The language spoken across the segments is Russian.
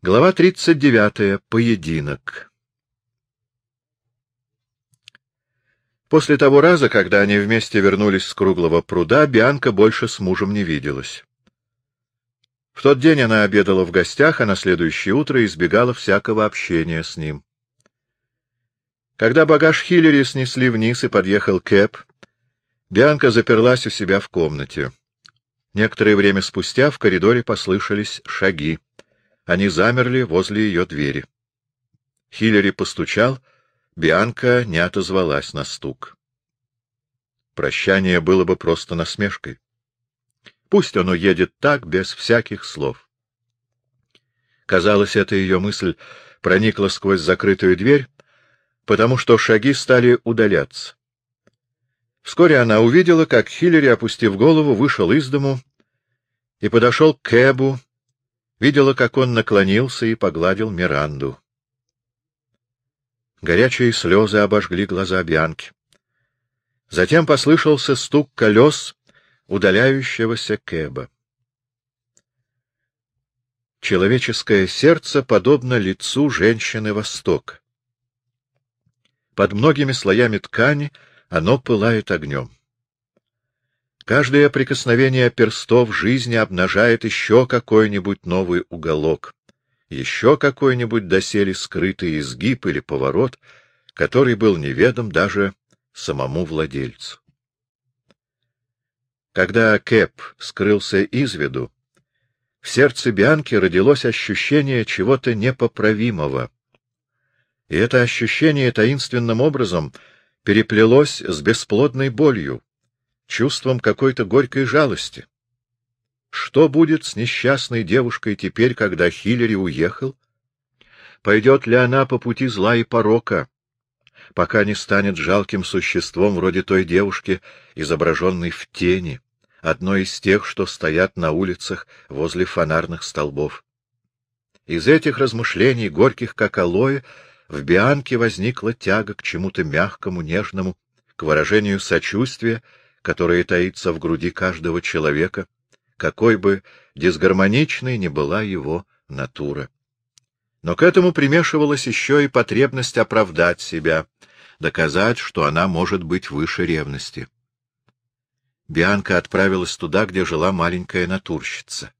Глава 39. Поединок. После того раза, когда они вместе вернулись с круглого пруда, Бианка больше с мужем не виделась. В тот день она обедала в гостях, а на следующее утро избегала всякого общения с ним. Когда багаж Хиллери снесли вниз и подъехал Кэп, Бианка заперлась у себя в комнате. Некоторое время спустя в коридоре послышались шаги. Они замерли возле ее двери. Хиллери постучал, Бианка не отозвалась на стук. Прощание было бы просто насмешкой. Пусть он уедет так, без всяких слов. Казалось, эта ее мысль проникла сквозь закрытую дверь, потому что шаги стали удаляться. Вскоре она увидела, как Хиллери, опустив голову, вышел из дому и подошел к Кэбу, видела, как он наклонился и погладил Миранду. Горячие слезы обожгли глаза Бьянки. Затем послышался стук колес удаляющегося Кэба. Человеческое сердце подобно лицу женщины Востока. Под многими слоями ткани оно пылает огнем. Каждое прикосновение перстов жизни обнажает еще какой-нибудь новый уголок, еще какой-нибудь доселе скрытый изгиб или поворот, который был неведом даже самому владельцу. Когда Кэп скрылся из виду, в сердце Бианки родилось ощущение чего-то непоправимого. И это ощущение таинственным образом переплелось с бесплодной болью, чувством какой-то горькой жалости. Что будет с несчастной девушкой теперь, когда Хиллери уехал? Пойдет ли она по пути зла и порока, пока не станет жалким существом вроде той девушки, изображенной в тени, одной из тех, что стоят на улицах возле фонарных столбов? Из этих размышлений, горьких как алоэ, в Бианке возникла тяга к чему-то мягкому, нежному, к выражению сочувствия которая таится в груди каждого человека, какой бы дисгармоничной ни была его натура. Но к этому примешивалась еще и потребность оправдать себя, доказать, что она может быть выше ревности. Бианка отправилась туда, где жила маленькая натурщица.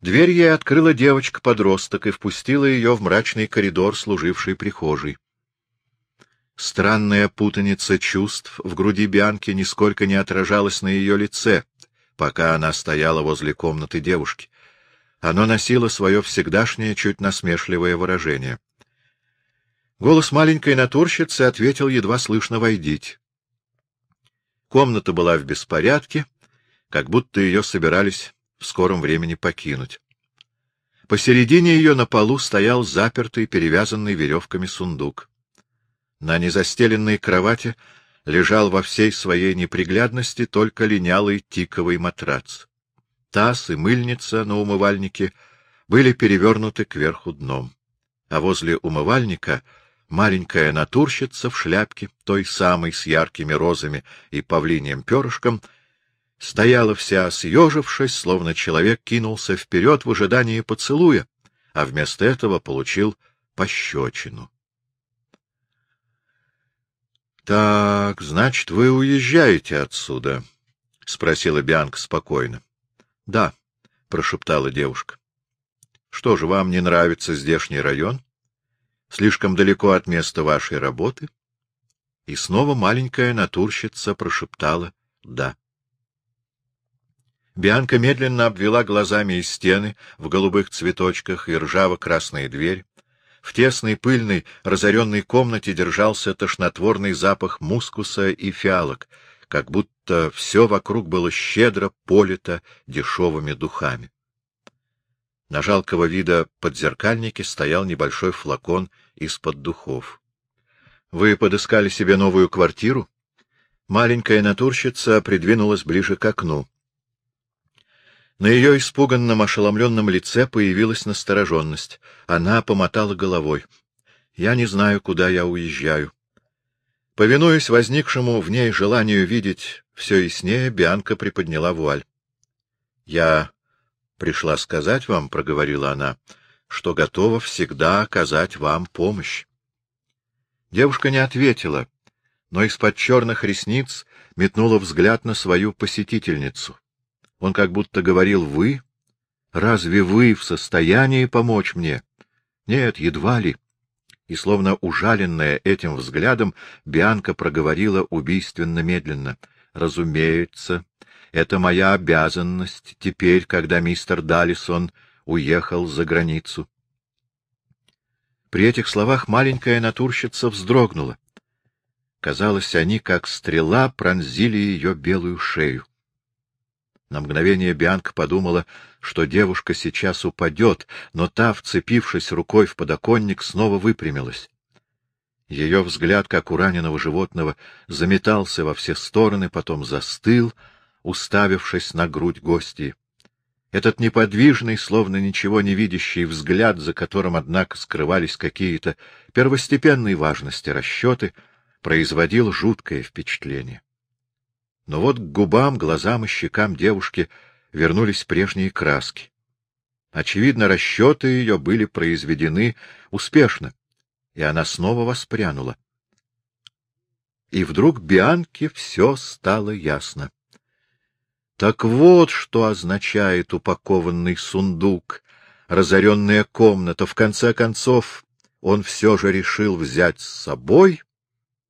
Дверь ей открыла девочка-подросток и впустила ее в мрачный коридор, служивший прихожей. Странная путаница чувств в груди Бианки нисколько не отражалась на ее лице, пока она стояла возле комнаты девушки. Оно носило свое всегдашнее, чуть насмешливое выражение. Голос маленькой натурщицы ответил едва слышно «войдите». Комната была в беспорядке, как будто ее собирались в скором времени покинуть. Посередине ее на полу стоял запертый, перевязанный веревками сундук. На незастеленной кровати лежал во всей своей неприглядности только линялый тиковый матрац. Таз и мыльница на умывальнике были перевернуты кверху дном, а возле умывальника маленькая натурщица в шляпке, той самой с яркими розами и павлиньим перышком, стояла вся съежившись, словно человек кинулся вперед в ожидании поцелуя, а вместо этого получил пощечину. — Так, значит, вы уезжаете отсюда? — спросила Бианка спокойно. — Да, — прошептала девушка. — Что же, вам не нравится здешний район? Слишком далеко от места вашей работы? И снова маленькая натурщица прошептала «да». Бианка медленно обвела глазами и стены в голубых цветочках и ржаво-красные дверь, в тесной, пыльной, разоренной комнате держался тошнотворный запах мускуса и фиалок, как будто все вокруг было щедро полито дешевыми духами. На жалкого вида подзеркальнике стоял небольшой флакон из-под духов. — Вы подыскали себе новую квартиру? Маленькая натурщица придвинулась ближе к окну. На ее испуганном, ошеломленном лице появилась настороженность. Она помотала головой. — Я не знаю, куда я уезжаю. Повинуясь возникшему в ней желанию видеть все яснее, Бианка приподняла вуаль. — Я пришла сказать вам, — проговорила она, — что готова всегда оказать вам помощь. Девушка не ответила, но из-под черных ресниц метнула взгляд на свою посетительницу. Он как будто говорил «Вы? Разве вы в состоянии помочь мне?» «Нет, едва ли». И, словно ужаленная этим взглядом, Бианка проговорила убийственно медленно. «Разумеется, это моя обязанность теперь, когда мистер Даллисон уехал за границу». При этих словах маленькая натурщица вздрогнула. Казалось, они, как стрела, пронзили ее белую шею. На мгновение Бианка подумала, что девушка сейчас упадет, но та, вцепившись рукой в подоконник, снова выпрямилась. Ее взгляд, как у раненого животного, заметался во все стороны, потом застыл, уставившись на грудь гостей. Этот неподвижный, словно ничего не видящий взгляд, за которым, однако, скрывались какие-то первостепенные важности расчеты — производил жуткое впечатление. Но вот к губам, глазам и щекам девушки вернулись прежние краски. Очевидно, расчеты ее были произведены успешно, и она снова воспрянула. И вдруг Бианке все стало ясно. Так вот, что означает упакованный сундук, разоренная комната. В конце концов, он все же решил взять с собой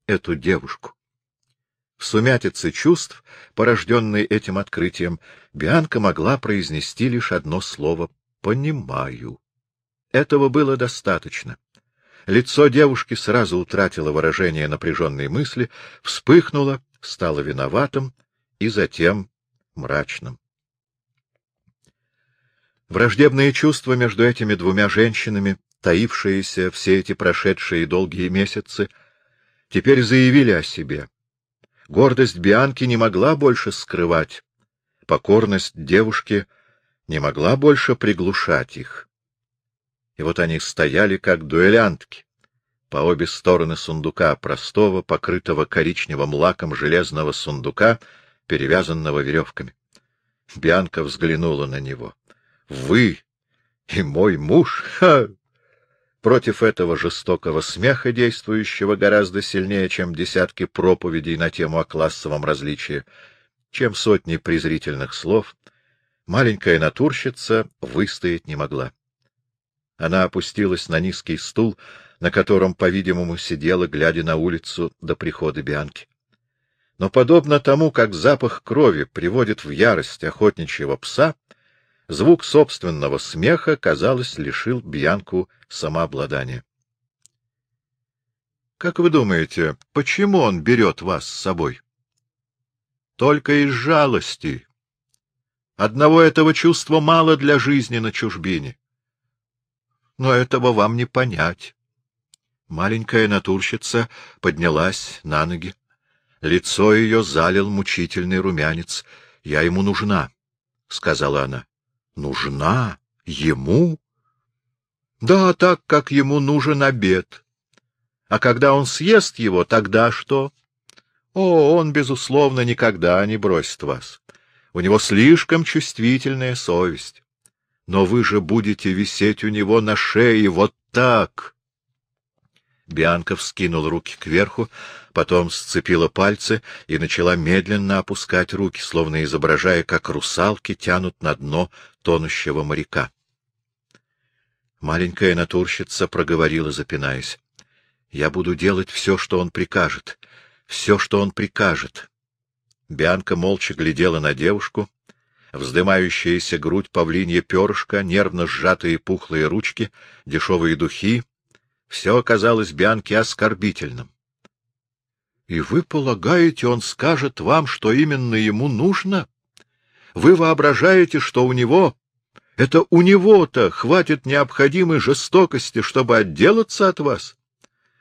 эту девушку. В сумятице чувств, порожденной этим открытием, Бианка могла произнести лишь одно слово «понимаю». Этого было достаточно. Лицо девушки сразу утратило выражение напряженной мысли, вспыхнуло, стало виноватым и затем мрачным. Враждебные чувства между этими двумя женщинами, таившиеся все эти прошедшие долгие месяцы, теперь заявили о себе. Гордость Бианки не могла больше скрывать, покорность девушки не могла больше приглушать их. И вот они стояли как дуэлянтки по обе стороны сундука, простого, покрытого коричневым лаком железного сундука, перевязанного веревками. Бианка взглянула на него. — Вы и мой муж? Ха! Против этого жестокого смеха, действующего гораздо сильнее, чем десятки проповедей на тему о классовом различии, чем сотни презрительных слов, маленькая натурщица выстоять не могла. Она опустилась на низкий стул, на котором, по-видимому, сидела, глядя на улицу до прихода Бианки. Но, подобно тому, как запах крови приводит в ярость охотничьего пса, Звук собственного смеха, казалось, лишил Бьянку самообладания. — Как вы думаете, почему он берет вас с собой? — Только из жалости. Одного этого чувства мало для жизни на чужбине. Но этого вам не понять. Маленькая натурщица поднялась на ноги. Лицо ее залил мучительный румянец. — Я ему нужна, — сказала она нужна ему? Да, так, как ему нужен обед. А когда он съест его, тогда что? О, он, безусловно, никогда не бросит вас. У него слишком чувствительная совесть. Но вы же будете висеть у него на шее вот так. Бианка вскинул руки кверху, потом сцепила пальцы и начала медленно опускать руки, словно изображая, как русалки тянут на дно тонущего моряка. Маленькая натурщица проговорила, запинаясь. — Я буду делать все, что он прикажет. Все, что он прикажет. Бианка молча глядела на девушку. Вздымающаяся грудь павлинья перышко, нервно сжатые пухлые ручки, дешевые духи — все оказалось Бианке оскорбительным. — И вы полагаете, он скажет вам, что именно ему нужно? — вы воображаете, что у него, это у него-то хватит необходимой жестокости, чтобы отделаться от вас?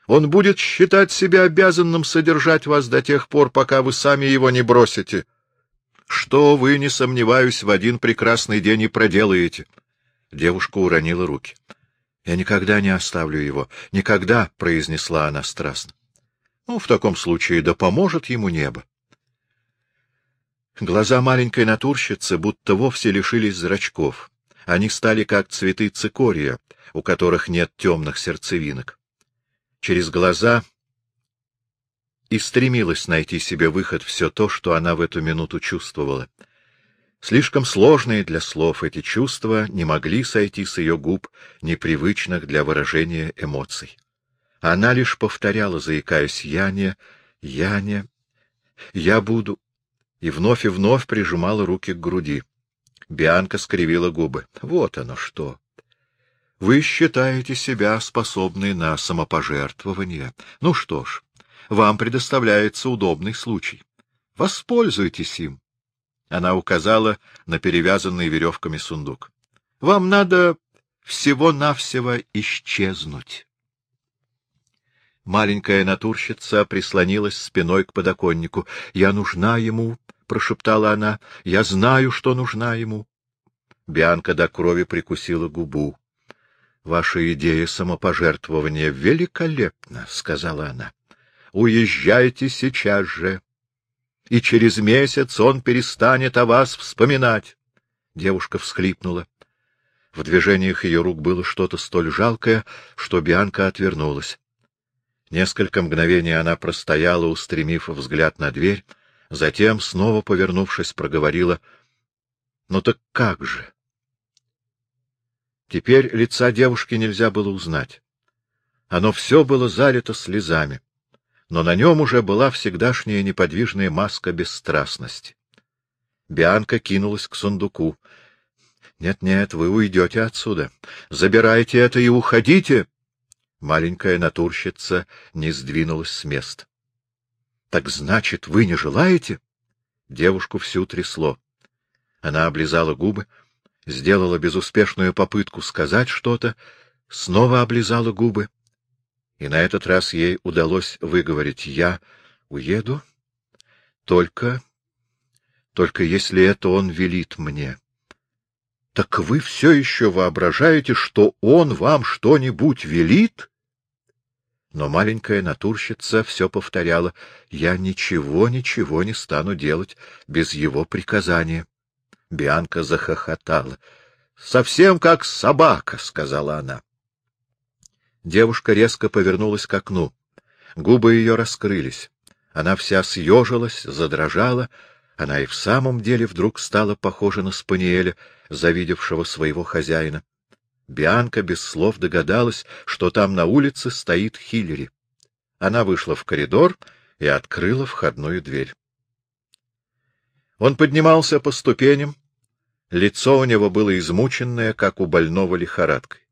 Он будет считать себя обязанным содержать вас до тех пор, пока вы сами его не бросите. Что вы, не сомневаюсь, в один прекрасный день и проделаете. Девушка уронила руки. — Я никогда не оставлю его. Никогда, — произнесла она страстно. — Ну, в таком случае да поможет ему небо. Глаза маленькой натурщицы будто вовсе лишились зрачков. Они стали как цветы цикория, у которых нет темных сердцевинок. Через глаза и стремилась найти себе выход все то, что она в эту минуту чувствовала. Слишком сложные для слов эти чувства не могли сойти с ее губ, непривычных для выражения эмоций. Она лишь повторяла, заикаясь, «Яне, Яне, я буду...» и вновь и вновь прижимала руки к груди. Бианка скривила губы. «Вот оно что! Вы считаете себя способной на самопожертвование. Ну что ж, вам предоставляется удобный случай. Воспользуйтесь им. Она указала на перевязанный веревками сундук. Вам надо всего-навсего исчезнуть. Маленькая натурщица прислонилась спиной к подоконнику. — Я нужна ему, — прошептала она. — Я знаю, что нужна ему. Бианка до крови прикусила губу. — Ваша идея самопожертвования великолепна, — сказала она. — Уезжайте сейчас же, и через месяц он перестанет о вас вспоминать. Девушка всхлипнула. В движениях ее рук было что-то столь жалкое, что Бианка отвернулась. Несколько мгновений она простояла, устремив взгляд на дверь, затем, снова повернувшись, проговорила. — Ну так как же? Теперь лица девушки нельзя было узнать. Оно все было залито слезами, но на нем уже была всегдашняя неподвижная маска бесстрастности. Бианка кинулась к сундуку. «Нет, — Нет-нет, вы уйдете отсюда. Забирайте это и уходите! Маленькая натурщица не сдвинулась с места. — Так значит, вы не желаете? Девушку всю трясло. Она облизала губы, сделала безуспешную попытку сказать что-то, снова облизала губы. И на этот раз ей удалось выговорить «Я уеду, только... только если это он велит мне». — Так вы все еще воображаете, что он вам что-нибудь велит? Но маленькая натурщица все повторяла. «Я ничего, ничего не стану делать без его приказания». Бианка захохотала. «Совсем как собака», — сказала она. Девушка резко повернулась к окну. Губы ее раскрылись. Она вся съежилась, задрожала. Она и в самом деле вдруг стала похожа на спаниеля, завидевшего своего хозяина. Бианка без слов догадалась, что там на улице стоит Хиллери. Она вышла в коридор и открыла входную дверь. Он поднимался по ступеням. Лицо у него было измученное, как у больного лихорадкой.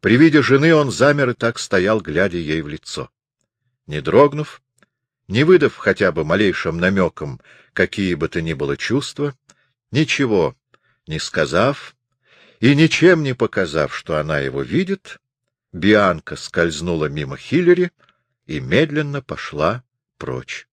При виде жены он замер и так стоял, глядя ей в лицо. Не дрогнув, не выдав хотя бы малейшим намеком какие бы то ни было чувства, ничего не сказав, и, ничем не показав, что она его видит, Бианка скользнула мимо Хиллери и медленно пошла прочь.